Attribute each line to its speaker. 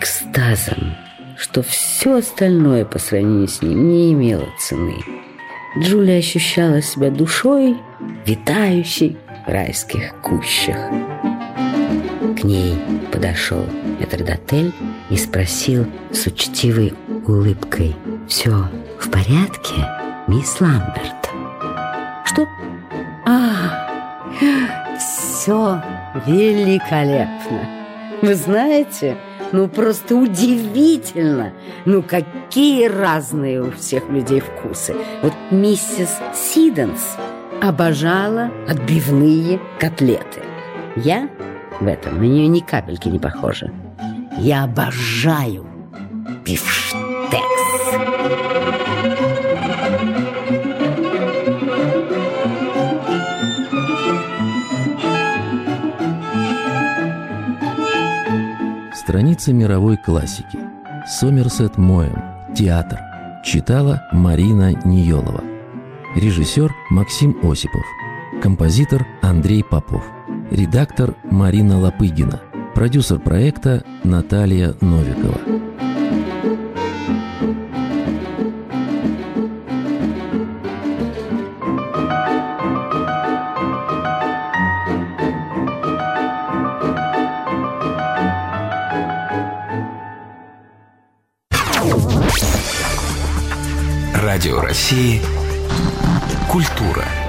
Speaker 1: экстазом, что все остальное по сравнению с ним не имело цены. Джулия ощущала себя душой, витающей в райских кущах. К ней подошел метрдотель и спросил с учтивой улыбкой «Все в порядке, мисс Ламберт?» «Что?» «А, все великолепно! Вы знаете, ну просто удивительно! Ну какие разные у всех людей вкусы! Вот миссис Сиденс обожала отбивные котлеты. Я в этом на нее ни капельки не похожа. Я обожаю бифштекс.
Speaker 2: Страница мировой классики. Сомерсет Моэм. Театр. Читала Марина Ниелова. Режиссер Максим Осипов. Композитор Андрей Попов. Редактор Марина Лопыгина. Продюсер проекта Наталья Новикова.
Speaker 3: Радио России. Культура.